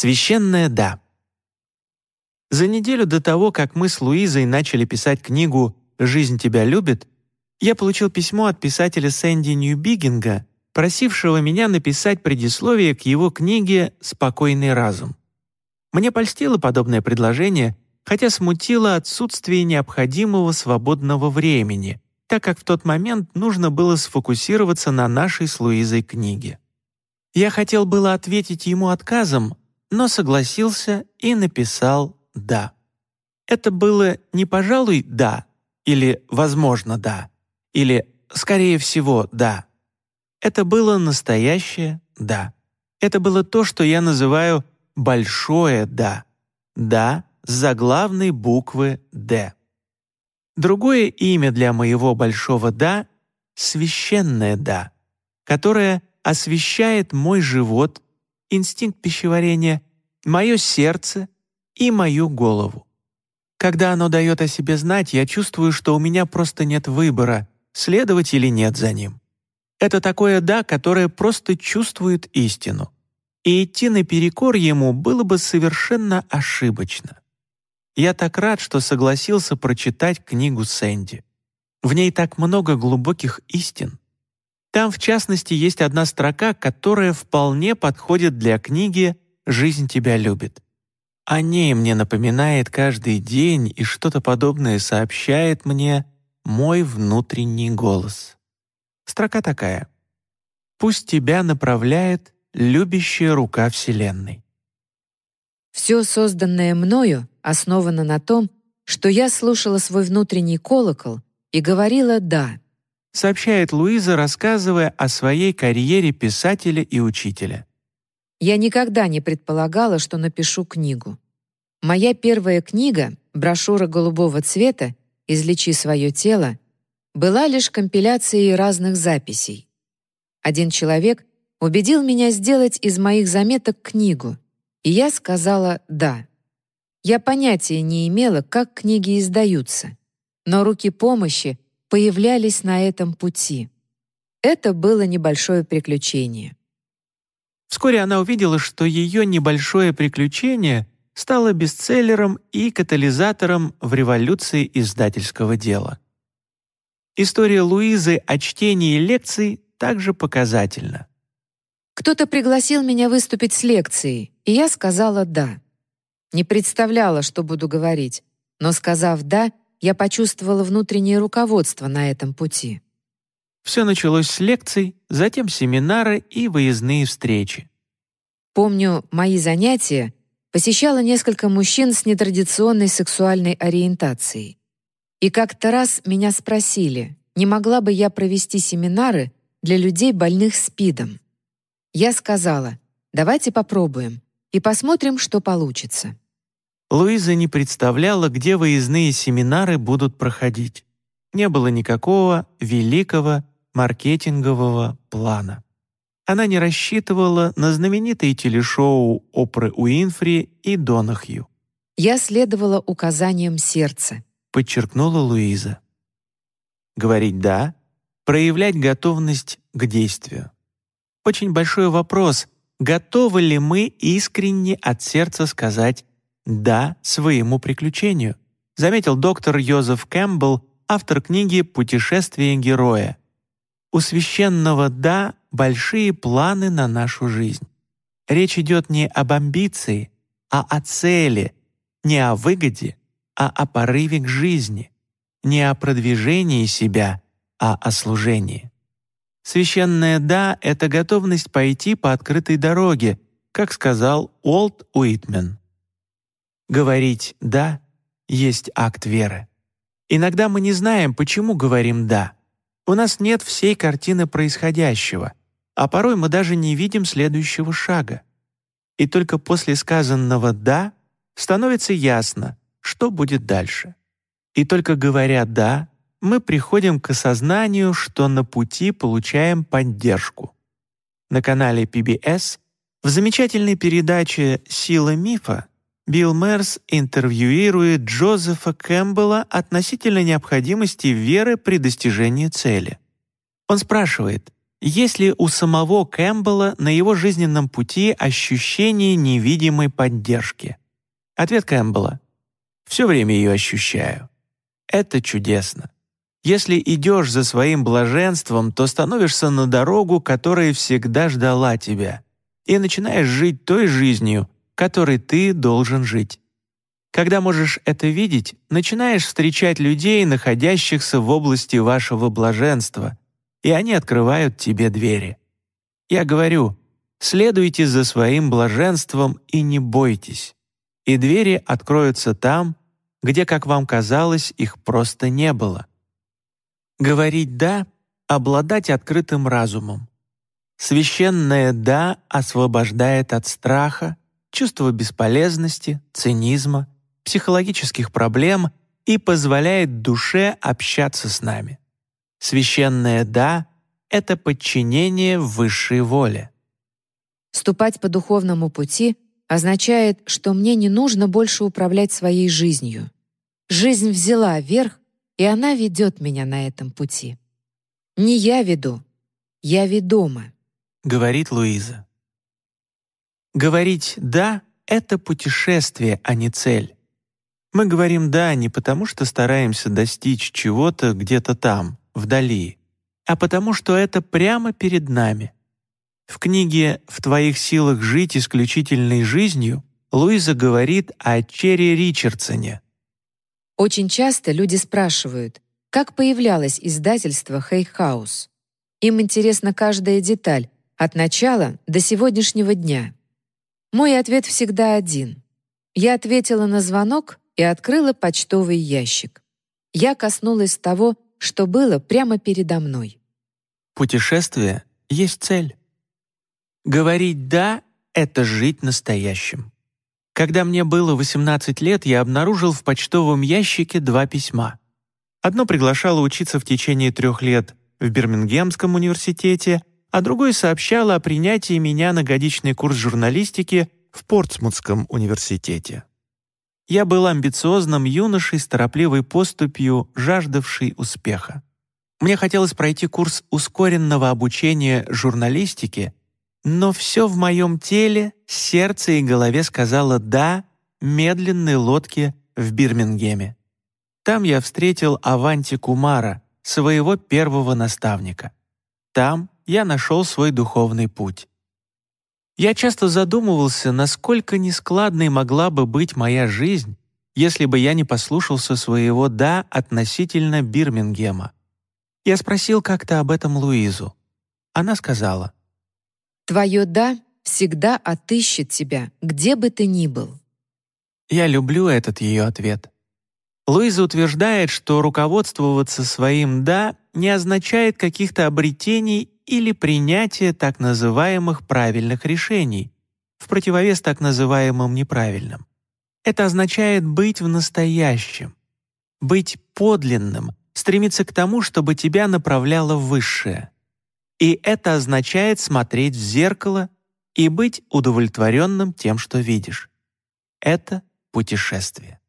Священное «да». За неделю до того, как мы с Луизой начали писать книгу «Жизнь тебя любит», я получил письмо от писателя Сэнди Ньюбигинга, просившего меня написать предисловие к его книге «Спокойный разум». Мне польстило подобное предложение, хотя смутило отсутствие необходимого свободного времени, так как в тот момент нужно было сфокусироваться на нашей с Луизой книге. Я хотел было ответить ему отказом, но согласился и написал «да». Это было не «пожалуй, да» или «возможно, да» или «скорее всего, да». Это было настоящее «да». Это было то, что я называю «большое да». «Да» с заглавной буквы «Д». Другое имя для моего большого «да» — священное «да», которое освещает мой живот, инстинкт пищеварения, мое сердце и мою голову. Когда оно дает о себе знать, я чувствую, что у меня просто нет выбора, следовать или нет за ним. Это такое «да», которое просто чувствует истину. И идти наперекор ему было бы совершенно ошибочно. Я так рад, что согласился прочитать книгу Сэнди. В ней так много глубоких истин. Там, в частности, есть одна строка, которая вполне подходит для книги «Жизнь тебя любит». О ней мне напоминает каждый день, и что-то подобное сообщает мне мой внутренний голос. Строка такая. «Пусть тебя направляет любящая рука Вселенной». Все созданное мною основано на том, что я слушала свой внутренний колокол и говорила «да», сообщает Луиза, рассказывая о своей карьере писателя и учителя. Я никогда не предполагала, что напишу книгу. Моя первая книга, брошюра голубого цвета «Излечи свое тело», была лишь компиляцией разных записей. Один человек убедил меня сделать из моих заметок книгу, и я сказала «да». Я понятия не имела, как книги издаются, но руки помощи появлялись на этом пути. Это было небольшое приключение. Вскоре она увидела, что ее небольшое приключение стало бестселлером и катализатором в революции издательского дела. История Луизы о чтении лекций также показательна. Кто-то пригласил меня выступить с лекцией, и я сказала «да». Не представляла, что буду говорить, но, сказав «да», я почувствовала внутреннее руководство на этом пути. Все началось с лекций, затем семинары и выездные встречи. Помню, мои занятия посещало несколько мужчин с нетрадиционной сексуальной ориентацией. И как-то раз меня спросили, не могла бы я провести семинары для людей, больных СПИДом. Я сказала, давайте попробуем и посмотрим, что получится. Луиза не представляла, где выездные семинары будут проходить. Не было никакого великого маркетингового плана. Она не рассчитывала на знаменитые телешоу Опры Уинфри и Донахью. «Я следовала указаниям сердца», — подчеркнула Луиза. Говорить «да», проявлять готовность к действию. Очень большой вопрос, готовы ли мы искренне от сердца сказать «да» своему приключению, заметил доктор Йозеф Кэмпбелл, автор книги «Путешествие героя». У священного «да» большие планы на нашу жизнь. Речь идет не об амбиции, а о цели, не о выгоде, а о порыве к жизни, не о продвижении себя, а о служении. Священное «да» — это готовность пойти по открытой дороге, как сказал Уолт Уитмен. Говорить «да» есть акт веры. Иногда мы не знаем, почему говорим «да». У нас нет всей картины происходящего, а порой мы даже не видим следующего шага. И только после сказанного «да» становится ясно, что будет дальше. И только говоря «да», мы приходим к осознанию, что на пути получаем поддержку. На канале PBS в замечательной передаче «Сила мифа» Билл Мерс интервьюирует Джозефа Кэмпбелла относительно необходимости веры при достижении цели. Он спрашивает, есть ли у самого Кэмпбелла на его жизненном пути ощущение невидимой поддержки? Ответ Кэмпбелла — «Все время ее ощущаю». Это чудесно. Если идешь за своим блаженством, то становишься на дорогу, которая всегда ждала тебя, и начинаешь жить той жизнью, которой ты должен жить. Когда можешь это видеть, начинаешь встречать людей, находящихся в области вашего блаженства, и они открывают тебе двери. Я говорю, следуйте за своим блаженством и не бойтесь, и двери откроются там, где, как вам казалось, их просто не было. Говорить «да» — обладать открытым разумом. Священное «да» освобождает от страха, чувства бесполезности, цинизма, психологических проблем и позволяет душе общаться с нами. Священное «да» — это подчинение высшей воле. Ступать по духовному пути означает, что мне не нужно больше управлять своей жизнью. Жизнь взяла верх, и она ведет меня на этом пути. Не я веду, я ведома, — говорит Луиза. Говорить «да» — это путешествие, а не цель. Мы говорим «да» не потому, что стараемся достичь чего-то где-то там, вдали, а потому, что это прямо перед нами. В книге «В твоих силах жить исключительной жизнью» Луиза говорит о Черри Ричардсоне — очень часто люди спрашивают, как появлялось издательство «Хейхаус». Им интересна каждая деталь, от начала до сегодняшнего дня. Мой ответ всегда один. Я ответила на звонок и открыла почтовый ящик. Я коснулась того, что было прямо передо мной. Путешествие есть цель. Говорить «да» — это жить настоящим. Когда мне было 18 лет, я обнаружил в почтовом ящике два письма. Одно приглашало учиться в течение трех лет в Бирмингемском университете, а другое сообщало о принятии меня на годичный курс журналистики в Портсмутском университете. Я был амбициозным юношей с торопливой поступью, жаждавший успеха. Мне хотелось пройти курс ускоренного обучения журналистики но все в моем теле, сердце и голове сказало «да» медленной лодке в Бирмингеме. Там я встретил Аванти Кумара, своего первого наставника. Там я нашел свой духовный путь. Я часто задумывался, насколько нескладной могла бы быть моя жизнь, если бы я не послушался своего «да» относительно Бирмингема. Я спросил как-то об этом Луизу. Она сказала — Твое «да» всегда отыщет тебя, где бы ты ни был. Я люблю этот ее ответ. Луиза утверждает, что руководствоваться своим «да» не означает каких-то обретений или принятия так называемых правильных решений, в противовес так называемым неправильным. Это означает быть в настоящем, быть подлинным, стремиться к тому, чтобы тебя направляло высшее. И это означает смотреть в зеркало и быть удовлетворенным тем, что видишь. Это путешествие.